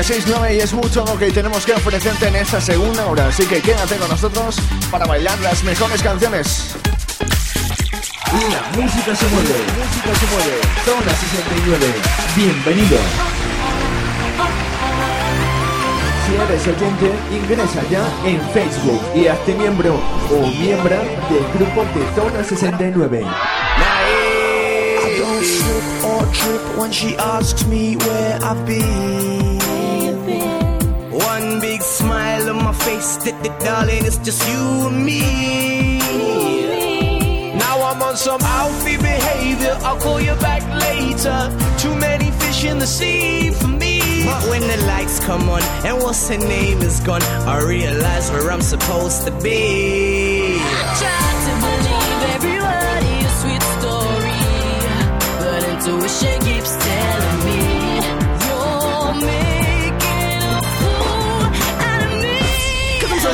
en zona 69 y es mucho lo que tenemos que ofrecerte en esta segunda hora. Así que quédate con nosotros para bailar las mejores canciones. La música se mueve, música se mueve. Zona 69. Bienvenido. Si eres oyente, ingresa ya en Facebook y hazte miembro o miembro del grupo de Zona 69. trip when she asks me where I've been. My face, darling, it's just you and me. Now I'm on some outfit behavior, I'll call you back later. Too many fish in the sea for me. But when the lights come on and what's her name is gone, I realize where I'm supposed to be. I to believe sweet story, but intuition keeps telling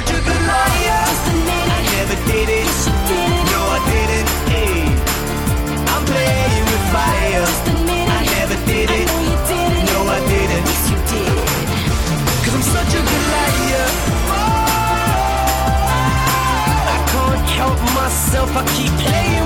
such a good liar. I never did it. No, I didn't. Hey, I'm playing with fire. I never did it. No, I didn't. Yes, you did. Cause I'm such a good liar. Oh, I can't help myself. I keep playing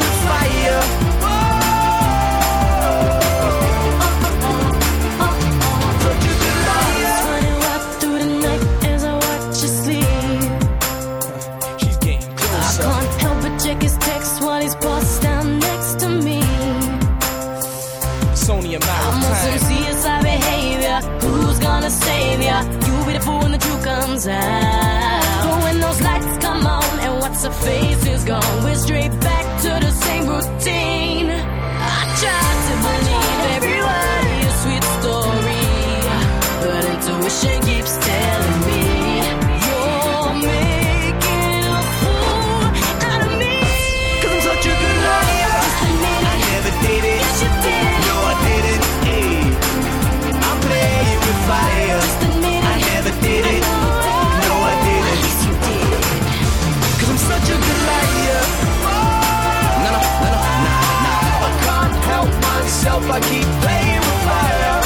myself, I keep playing with fire.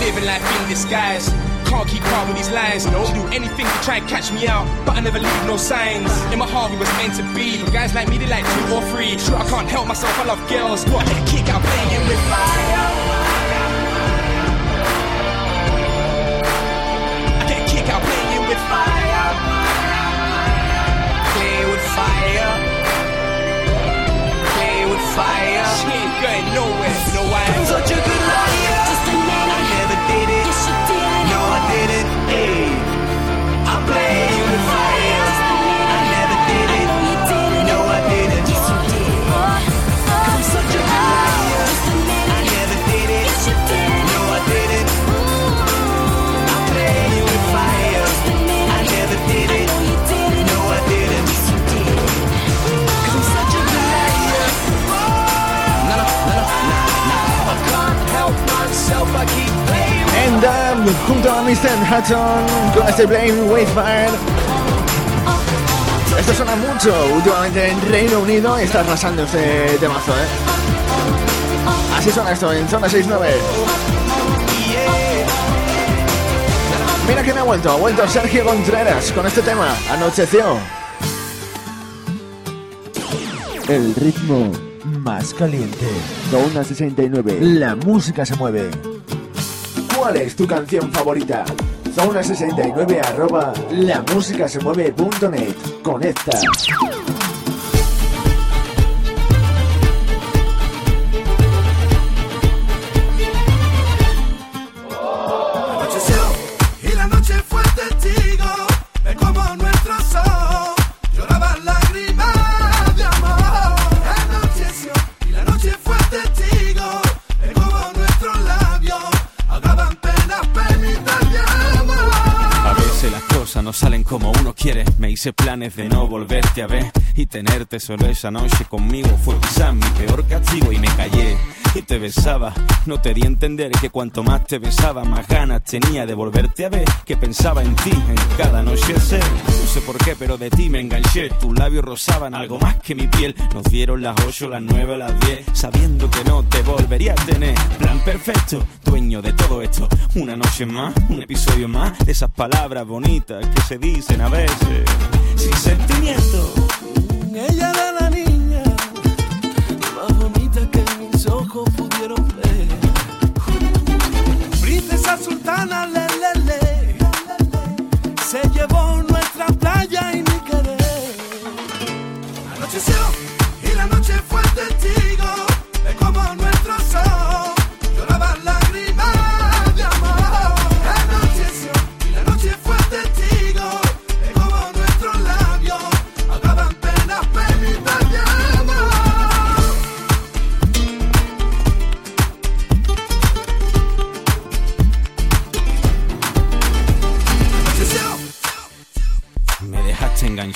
Living life in disguise. Can't keep up with these lines. No, do anything to try and catch me out, but I never leave no signs. In my heart, we was meant to be. But guys like me, they like two or three. Sure, I can't help myself. I love girls, but I get a kick out playing with fire. Fire. She ain't going nowhere. Know why? I'm such a good liar. Junto a Mr. Hudson con este Blame Fire. Esto suena mucho últimamente en Reino Unido y está arrasando este temazo, ¿eh? Así suena esto en Zona 69. Mira que me ha vuelto, ha vuelto Sergio Contreras con este tema, Anocheció. El ritmo más caliente. Zona 69. La música se mueve. ¿Cuál es tu canción favorita? Zona 69 arroba lamusicasemueve.net. Conecta. Planes de no volverte a ver y tenerte solo esa noche conmigo fue quizás mi peor castigo y me callé. Y te besaba, no te di a entender que cuanto más te besaba, más ganas tenía de volverte a ver. Que pensaba en ti en cada noche ser. No sé por qué, pero de ti me enganché. Tus labios rozaban algo más que mi piel. Nos dieron las 8, las 9, las 10, sabiendo que no te volvería a tener. Plan perfecto, dueño de todo esto. Una noche más, un episodio más de esas palabras bonitas que se dicen a veces sin sentimiento. Ella era la niña más bonita que mis sultana, le, le, le,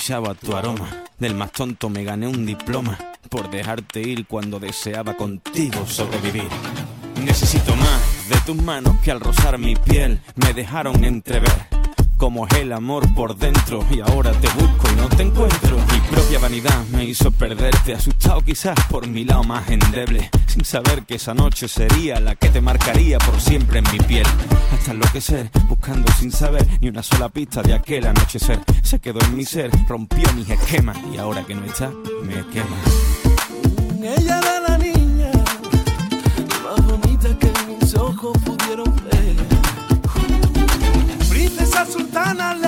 dejaste enganchado a tu aroma. Del más tonto me gané un diploma por dejarte ir cuando deseaba contigo sobrevivir. Necesito más de tus manos que al rozar mi piel me dejaron entrever cómo es el amor por dentro y ahora te busco y no te encuentro. Mi propia vanidad me hizo perderte, asustado quizás por mi lado más endeble, sin saber que esa noche sería la que te marcaría por siempre en mi piel. Hasta enloquecer, buscando sin saber ni una sola pista de aquel anochecer. Se quedó en mi ser, rompió mis esquemas y ahora que no está, me quema. Ella sultana,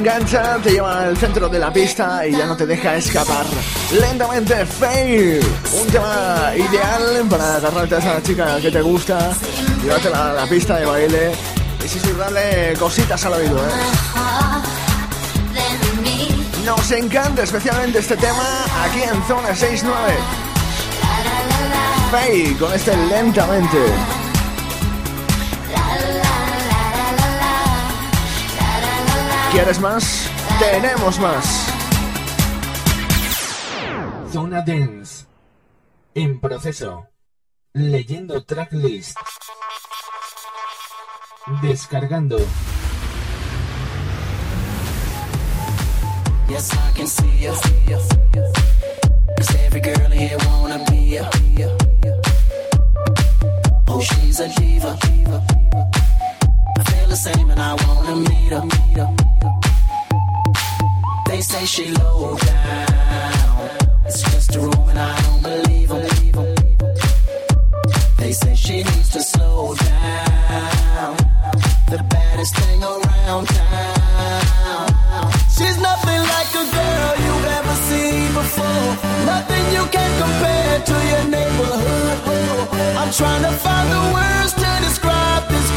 engancha, te lleva al centro de la pista y ya no te deja escapar. Lentamente, Fail. Un tema ideal para agarrarte a esa chica que te gusta, llevarte a la pista de baile y susurrarle cositas al oído. ¿eh? Nos encanta especialmente este tema aquí en Zona 69. Fail con este lentamente. ¿Quieres más? Tenemos más. Zona Dance. En proceso. Leyendo tracklist. Descargando. Yes, I can see you. Cause every girl here wanna be ya. Oh, she's a diva. I feel the same and I wanna meet her. They say she low down. It's just a rumor and I don't believe them. They say she needs to slow down. The baddest thing around town. She's nothing like a girl you've ever seen before. Nothing you can compare to your neighborhood. I'm trying to find the words to describe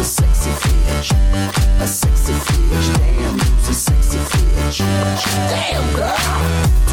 a sexy bitch. A sexy bitch. Damn, a sexy bitch. Damn, girl.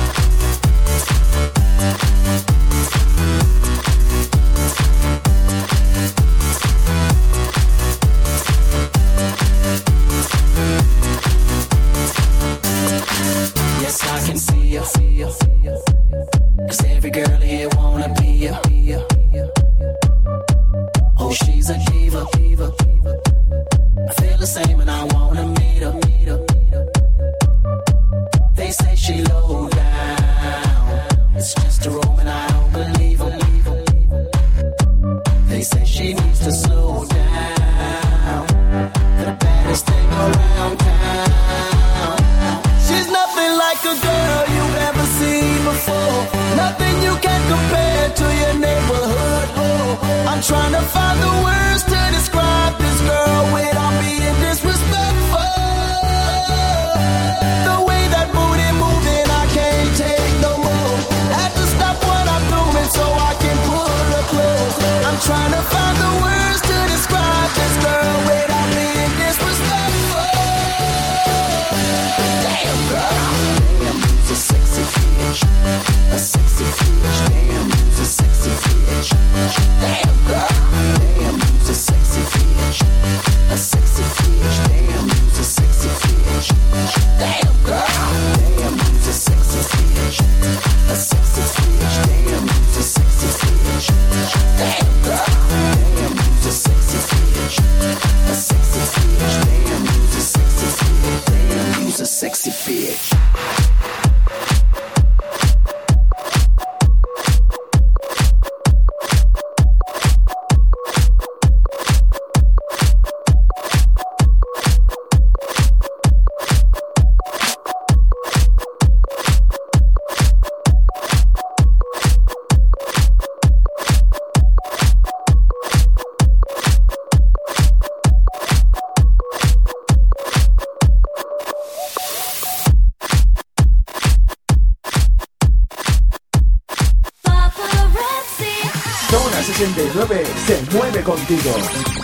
69 se mueve contigo.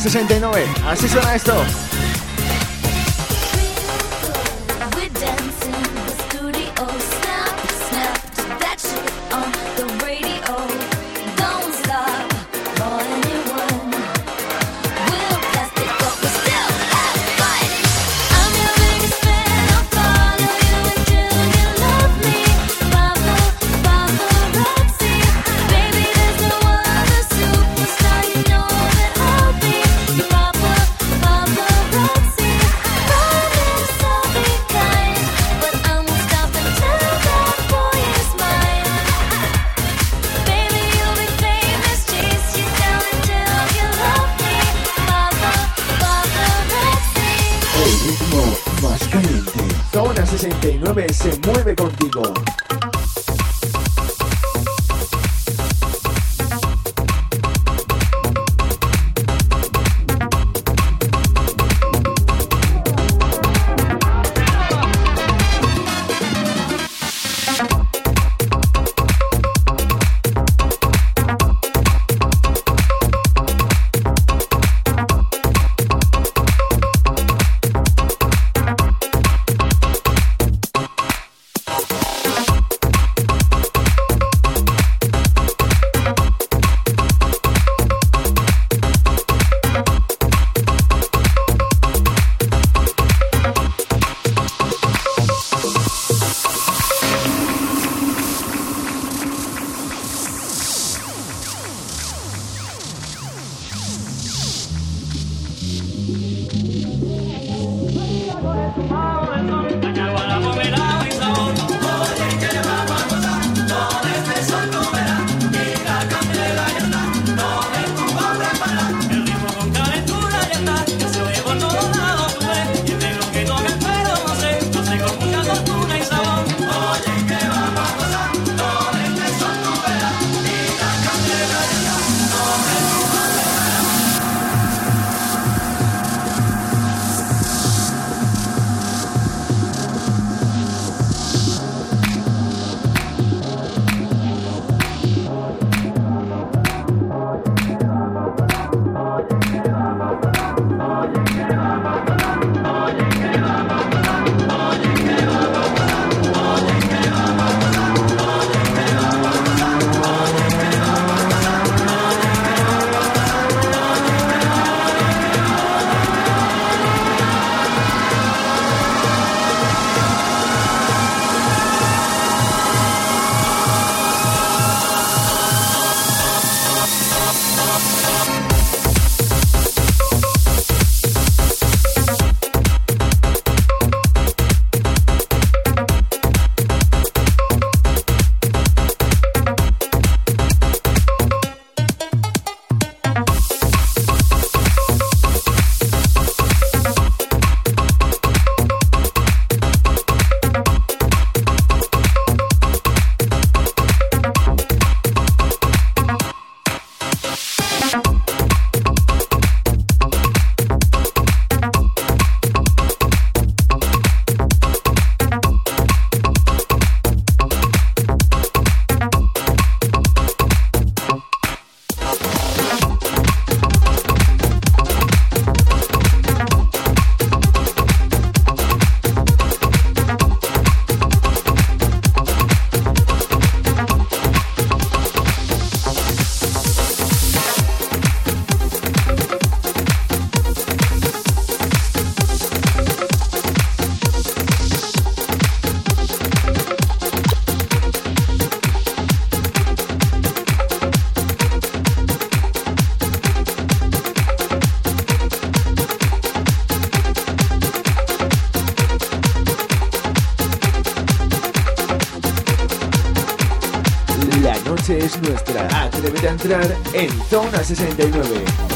69. Así suena esto. se mueve contigo. es nuestra. Atrévete a entrar en Zona 69.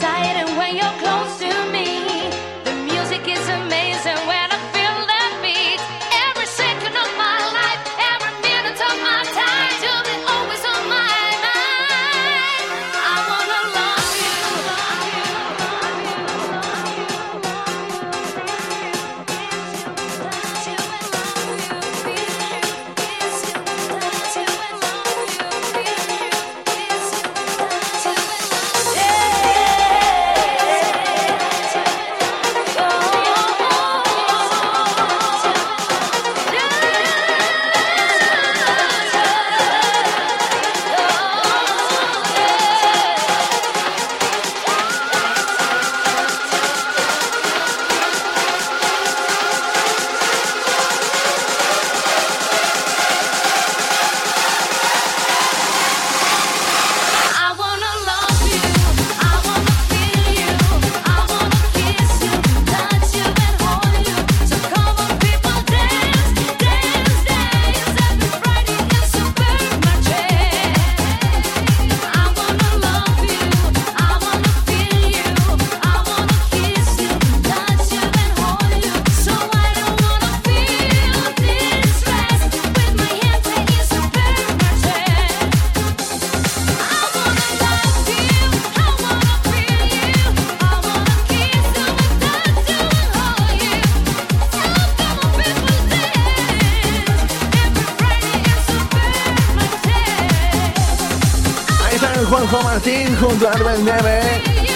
Juanjo Martín junto a Arben Neve.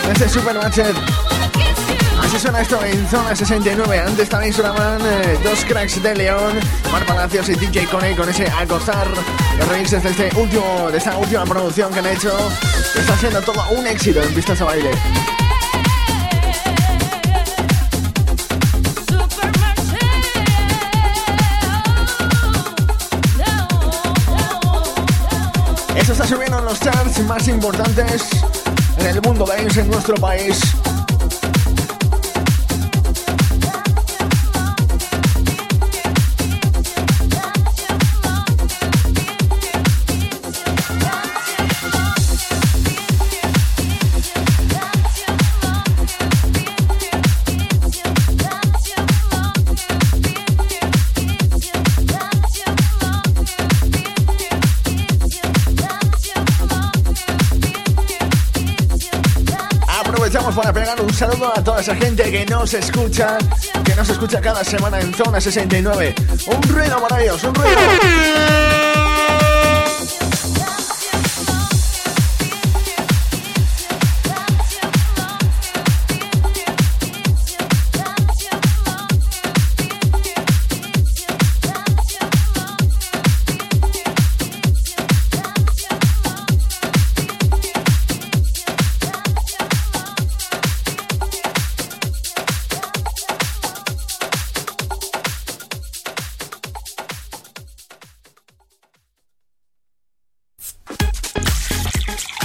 Este wanna kiss you. Así suena esto en Zona 69. Antes también sonaban eh, dos cracks de León, Mar Palacios y DJ Cone con ese Acostar. Los remixes de, este último, de esta última producción que han hecho. Está siendo todo un éxito en pistas a baile. Eso está subiendo en los charts más importantes en el mundo dance en nuestro país. Un saludo a toda esa gente que nos escucha, que nos escucha cada semana en Zona 69. Un ruido para ellos, un ruido.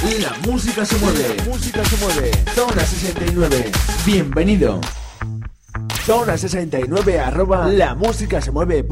La música se mueve. música se mueve. Zona 69. Bienvenido. Zona 69 arroba la música se mueve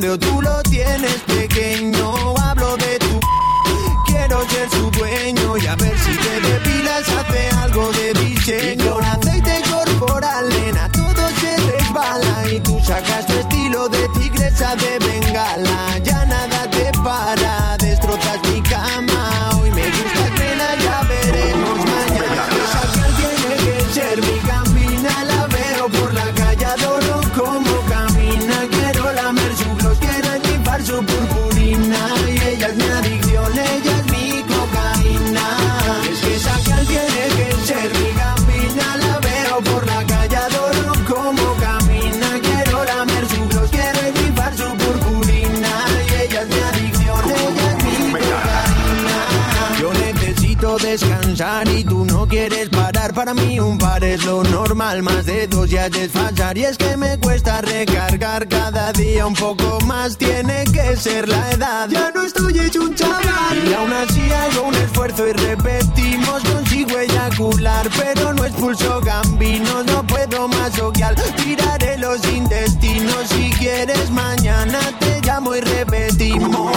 tú lo tienes pequeño. Hablo de tu quiero ser su dueño y a ver si te depilas hace algo de diseño. Con aceite corporal, nena, todo se resbala y tú sacas tu estilo de tigresa de Para mí un par es lo normal, más de dos ya es desfasar. Y es que me cuesta recargar cada día un poco más. Tiene que ser la edad. Ya no estoy hecho un chaval. Y aún así hago un esfuerzo y repetimos. Consigo eyacular, pero no expulso gambinos. No puedo más oquial. Tiraré los intestinos. Si quieres, mañana te llamo y repetimos.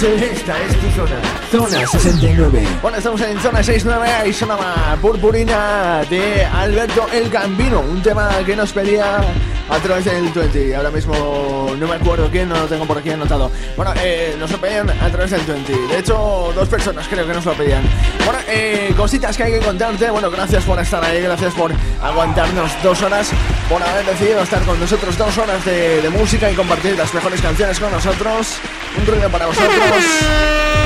Esta es tu zona. Zona 69. Bueno, estamos en zona 69 y sonaba Purpurina de Alberto El Gambino, un tema que nos pedía a través del 20. Ahora mismo no me acuerdo quién, no lo tengo por aquí anotado. Bueno, eh, nos lo pedían a través del 20. De hecho, dos personas creo que nos lo pedían. Bueno, eh, cositas que hay que contarte. Bueno, gracias por estar ahí, gracias por aguantarnos dos horas, por haber decidido estar con nosotros dos horas de, de música y compartir las mejores canciones con nosotros. Un ruido para vosotros.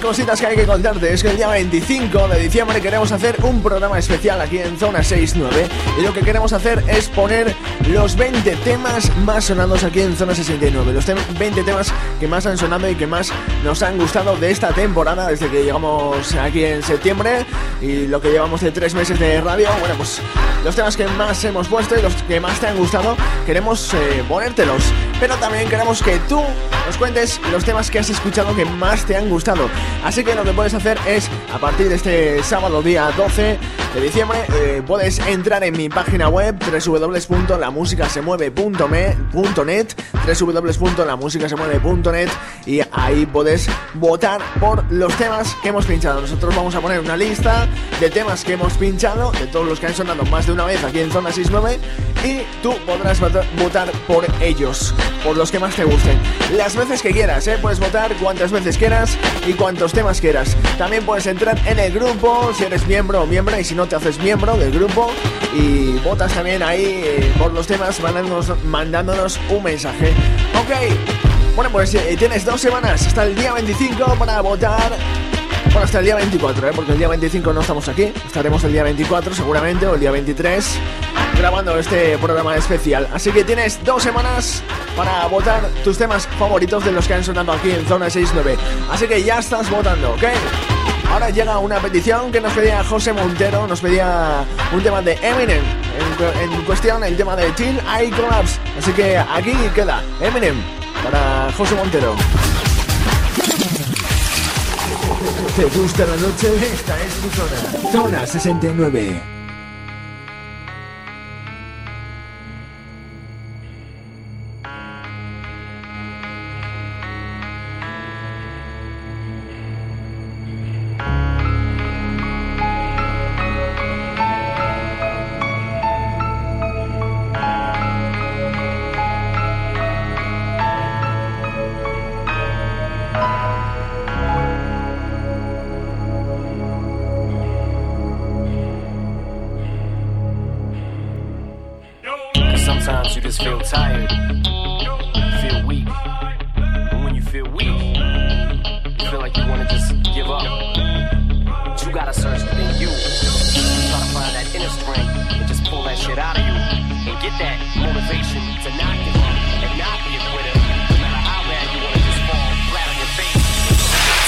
Cositas que hay que contarte. Es que el día 25 de diciembre queremos hacer un programa especial aquí en Zona 69 y lo que queremos hacer es poner los 20 temas más sonados aquí en Zona 69, los tem- 20 temas que más han sonado y que más nos han gustado de esta temporada desde que llegamos aquí en septiembre. Y lo que llevamos de tres meses de radio, bueno pues los temas que más hemos puesto y los que más te han gustado queremos eh, ponértelos, pero también queremos que tú nos cuentes los temas que has escuchado que más te han gustado. Así que lo que puedes hacer es, a partir de este sábado día 12 de diciembre, eh, puedes entrar en mi página web www.lamusicasemueve.net www.lamusicasemueve.net y ahí puedes votar por los temas que hemos pinchado. Nosotros vamos a poner una lista de temas que hemos pinchado, de todos los que han sonado más de una vez aquí en Zona 69 y tú podrás vota- votar por ellos, por los que más te gusten. Las veces que quieras, ¿eh? puedes votar cuantas veces quieras y cuantos temas quieras. También puedes entrar en el grupo si eres miembro o miembro y si no te haces miembro del grupo y votas también ahí eh, por los temas mandándonos, mandándonos un mensaje. Ok, bueno pues eh, tienes dos semanas hasta el día 25 para votar bueno, hasta el día 24, ¿eh? porque el día 25 no estamos aquí. Estaremos el día 24 seguramente, o el día 23, grabando este programa especial. Así que tienes dos semanas para votar tus temas favoritos de los que han sonado aquí en Zona 69. Así que ya estás votando, ¿ok? Ahora llega una petición que nos pedía José Montero, nos pedía un tema de Eminem. En, cu- en cuestión, el tema de Till I Collapse. Así que aquí queda Eminem para José Montero. ¿Te gusta la noche? Esta es tu zona. Zona 69.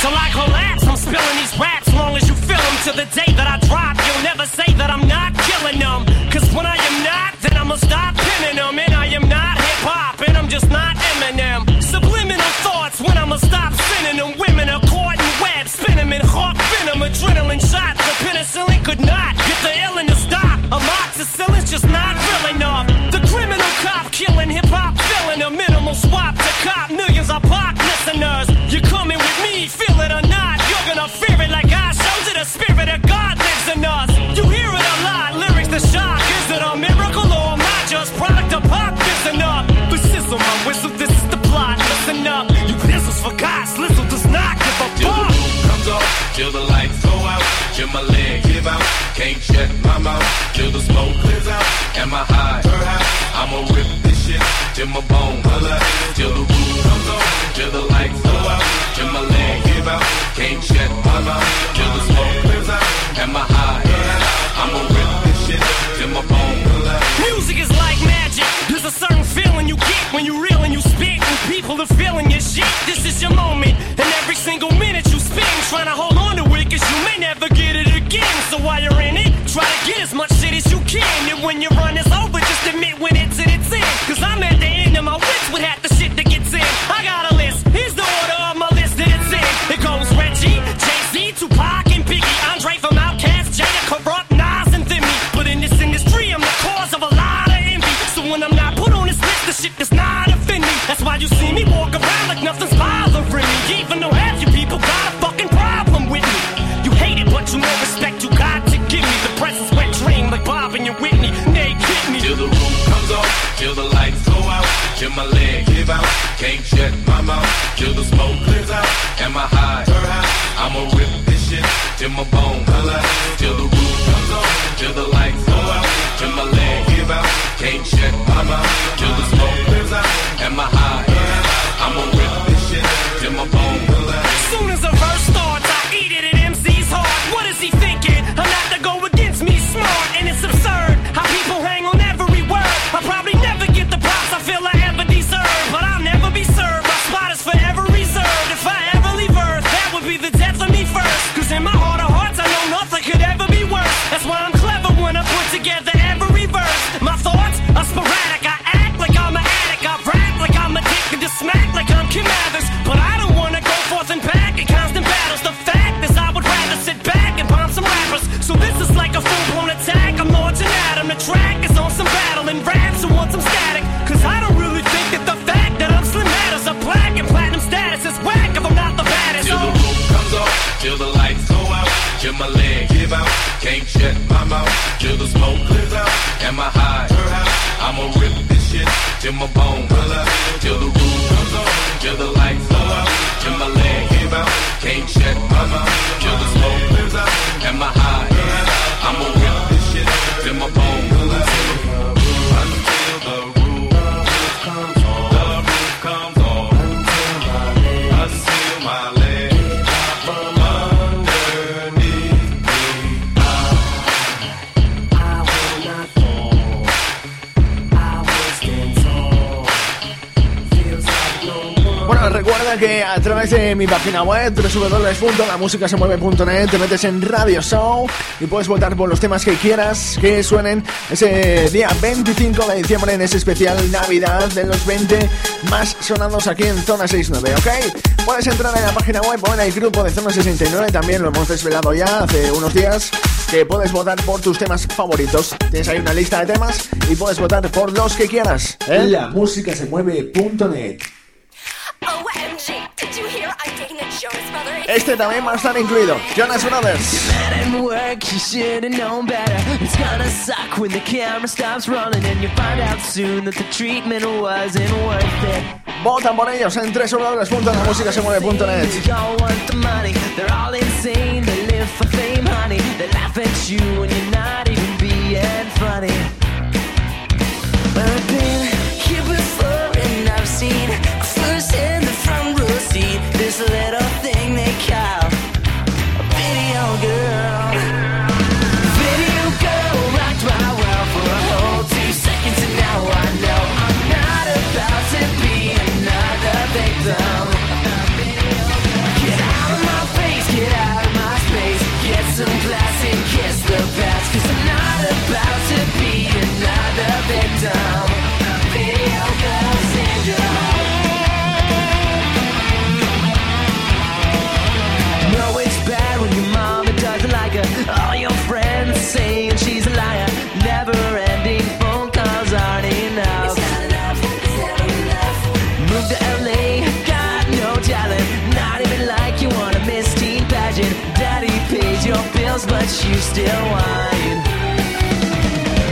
So like loving you, Whitney, nay, kidney. Till the roof comes off, till the lights go out, till my leg give out, can't shut my mouth, till the smoke clears out, and my high, her high. I'ma rip this shit till my bone collide, till the roof comes off, till the lights go out, till my leg give out, can't shut my mouth. in my body. Bueno, recuerda que a través de mi página web www.lamusicasemueve.net te metes en Radio Show y puedes votar por los temas que quieras que suenen ese día 25 de diciembre en ese especial Navidad de los 20 más sonados aquí en Zona 69, ¿ok? Puedes entrar en la página web o en el grupo de Zona 69, también lo hemos desvelado ya hace unos días, que puedes votar por tus temas favoritos. Tienes ahí una lista de temas y puedes votar por los que quieras. En ¿eh? Este también va a estar incluido. Jonas Brothers. Votan por ellos en www.lamusicasemueve.net They miles, but you still whine.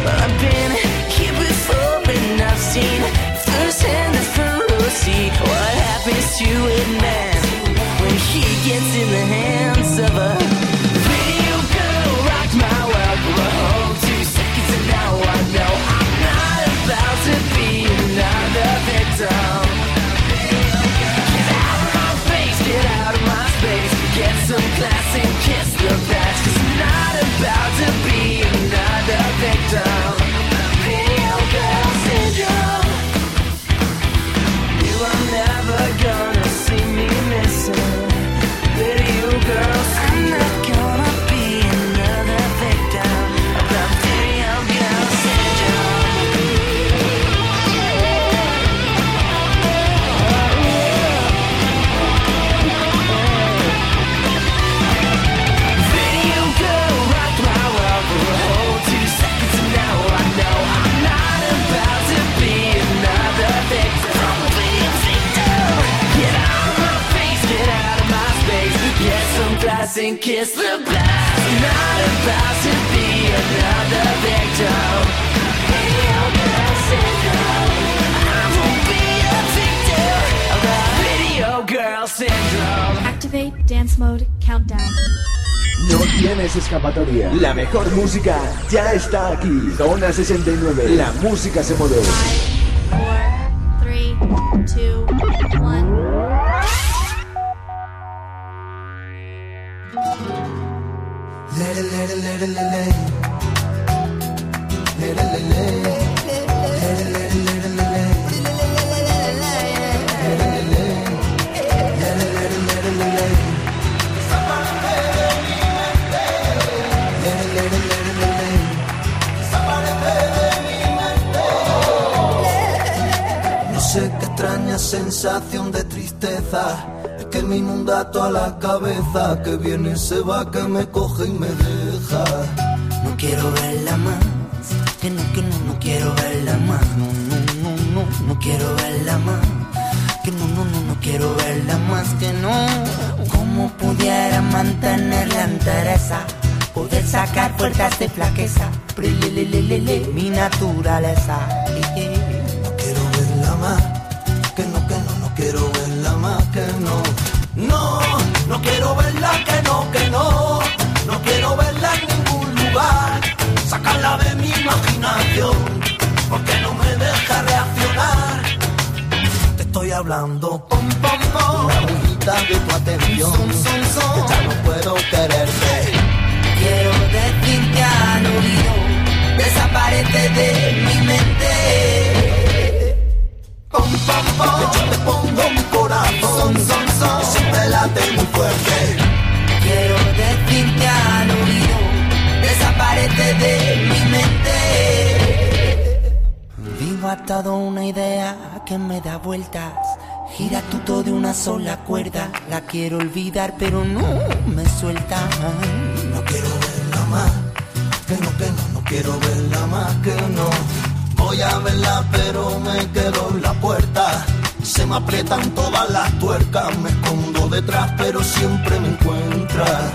I've been and kiss the blast. I'm not about to be another victim. Video girl syndrome. I won't be a victim of the video girl syndrome. Activate dance mode countdown. No tienes escapatoria. La mejor música ya está aquí. Zona 69. La música se mueve. Sensación de tristeza Es que me inunda toda la cabeza Que viene se va, que me coge y me deja No quiero verla más, que no, que no, no quiero verla más, no, no, no, no, no quiero verla más, que no, no, no, no quiero verla más, que no. ¿Cómo pudiera mantenerla entereza? Poder sacar fuerzas de flaqueza, mi naturaleza. Quiero verla más Que no. No, no quiero verla Que no, que no. No quiero verla en ningún lugar. Sacarla de mi imaginación Porque no me deja reaccionar. Te estoy hablando pom, pom, pom. Una brujita de tu atención Que ya no puedo quererte. Quiero decirte al oído, desaparece de mi mente. Pom, pom, pom yo te pongo mi corazón son, son, Siempre late muy fuerte Quiero decirte al oído, desaparece de mi mente. Vivo atado a una idea que me da vueltas. Gira todo de una sola cuerda. La quiero olvidar, pero no me suelta. No quiero verla más, que no, que no, no quiero verla más, que no. Voy a verla, pero me quedo en la puerta. Se me aprietan todas las tuercas, me escondo detrás, pero siempre me encuentra.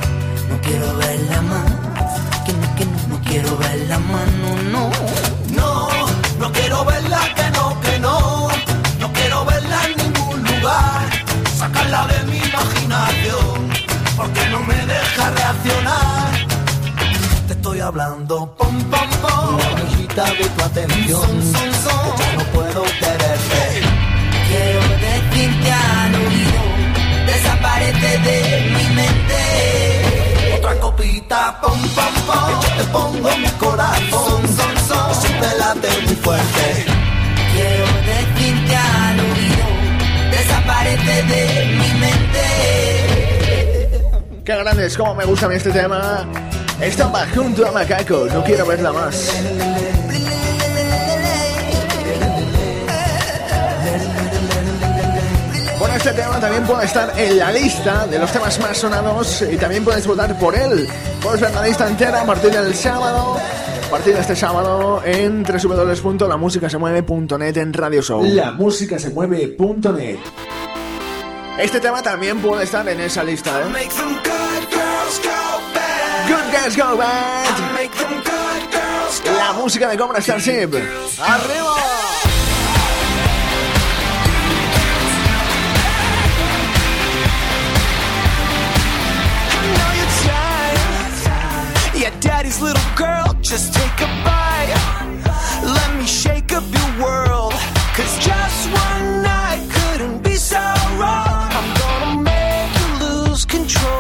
No quiero verla más. Que no, que no, no quiero verla más. No, no. No, no quiero verla, que no, que no. No quiero verla en ningún lugar. Sacarla de mi imaginación, porque no me deja reaccionar. Te estoy hablando, pom, pom, pom. De tu atención, ya no puedo quererte. Quiero decirte al oído, desaparece de mi mente. Otra copita, pom, pom, pom. Yo te pongo mi corazón, son, son. Siempre late muy fuerte. Quiero decirte al oído, desaparece de mi mente. Qué grandes, cómo me gusta a mí este tema. Estaba junto a Macaco, no quiero verla más. Bueno, este tema también puede estar en la lista de los temas más sonados y también puedes votar por él. Puedes ver la lista entera a partir del sábado, a partir de este sábado en www.lamusicasemueve.net en Radio Show. Lamusicasemueve.net Este tema también puede estar en esa lista, ¿eh? Good girls go bad. La música de Cobra Starship. ¡Arriba! Yeah, daddy's little girl, just take a bite. Let me shake up your world. Cause just one night couldn't be so wrong. I'm gonna make you lose control.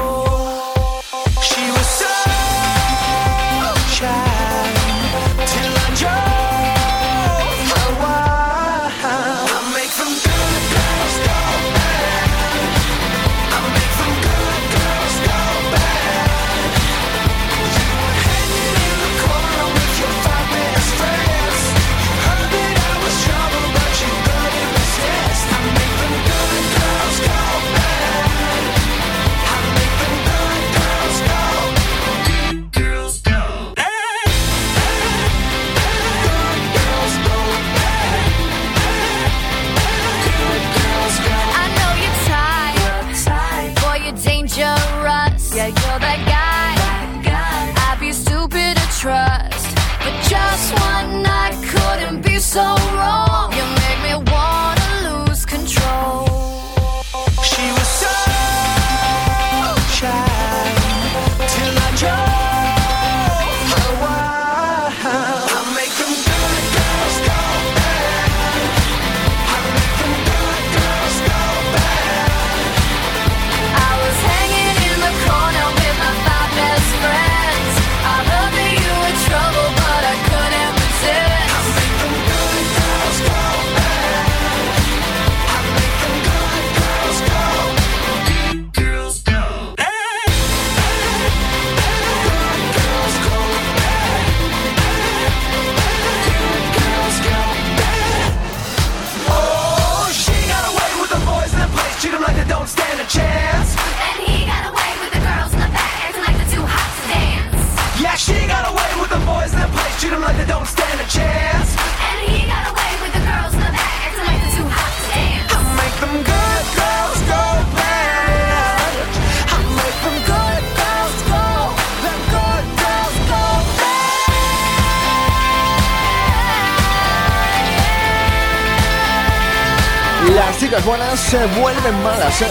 Buenas se vuelven malas, ¿eh?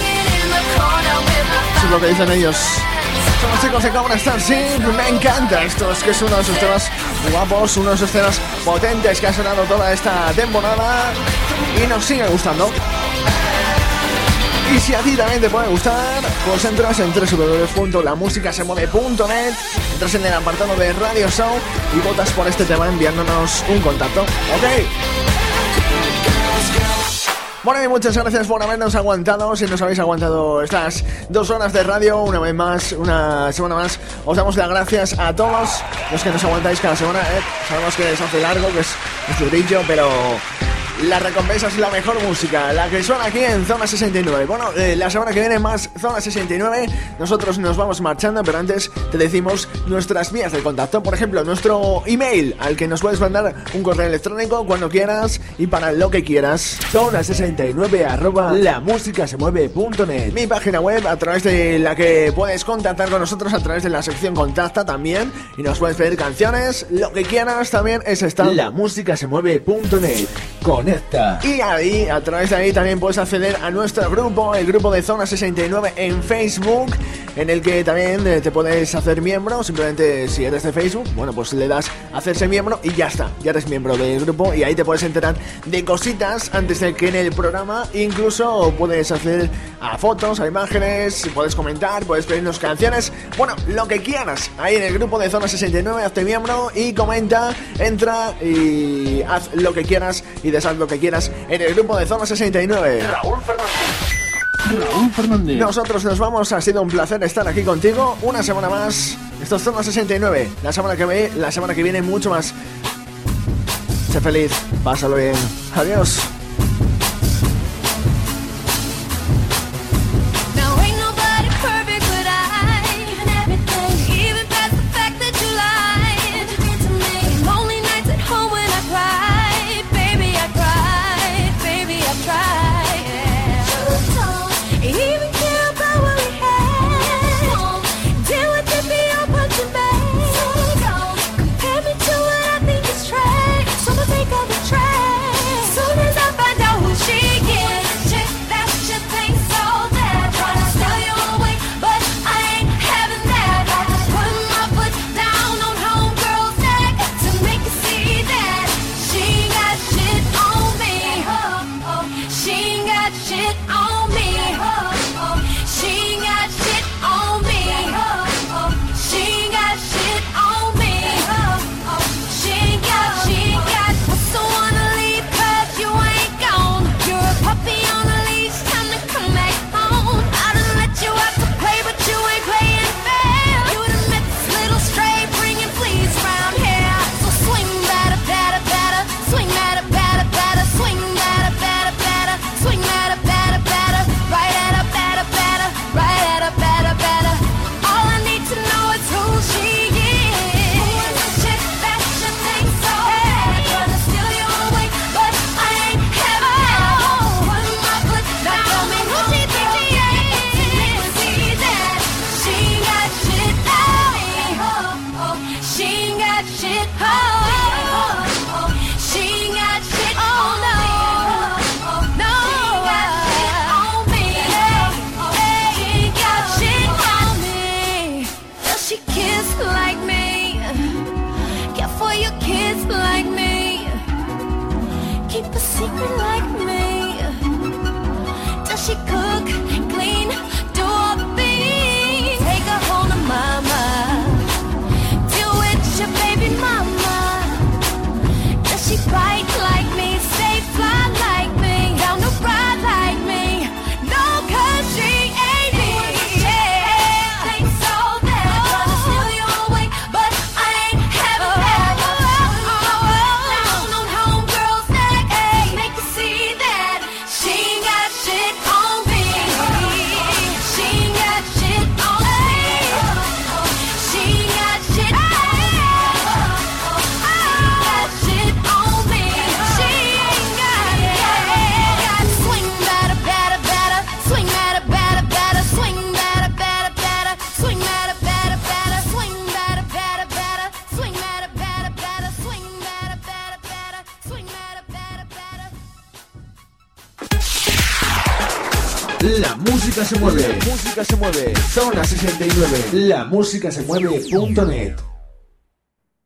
Es lo que dicen ellos. Chicos de Starship. Me encanta esto. Es que es uno de esos temas guapos, uno de esos temas potentes que ha sonado toda esta temporada y nos sigue gustando. Y si a ti también te puede gustar, pues entras en www.lamusicasemueve.net, entras en el apartado de Radio Show y votas por este tema enviándonos un contacto. ¿Ok? Bueno, y muchas gracias por habernos aguantado. Si nos habéis aguantado estas dos horas de radio, una vez más, una semana más, os damos las gracias a todos los que nos aguantáis cada semana. ¿eh? Sabemos que es hace largo, que es, es durillo, pero la recompensa es la mejor música, la que suena aquí en Zona 69. Bueno, eh, la semana que viene más Zona 69. Nosotros nos vamos marchando, pero antes te decimos nuestras vías de contacto. Por ejemplo, nuestro email al que nos puedes mandar un correo electrónico cuando quieras y para lo que quieras. Zona69 arroba lamusicasemueve.net Mi página web a través de la que puedes contactar con nosotros a través de la sección contacta también y nos puedes pedir canciones, lo que quieras también es esta. lamusicasemueve.net Conecta Y ahí, a través de ahí también puedes acceder a nuestro grupo, el grupo de Zona 69 en Facebook, en el que también eh, te puedes hacer miembro, simplemente si eres de Facebook, bueno, pues le das a hacerse miembro y ya está, ya eres miembro del grupo y ahí te puedes enterar de cositas antes de que en el programa, incluso puedes hacer a fotos, a imágenes, puedes comentar, puedes pedirnos canciones, bueno, lo que quieras, ahí en el grupo de Zona 69, hazte miembro y comenta, entra y haz lo que quieras y deshaz lo que quieras en el grupo de Zona 69. Raúl Fernández Nosotros nos vamos, ha sido un placer estar aquí contigo una semana más. Esto es Zona 69. La semana que viene, la semana que viene mucho más. Sé feliz, pásalo bien. Adiós. Zona 69. La música se mueve.net.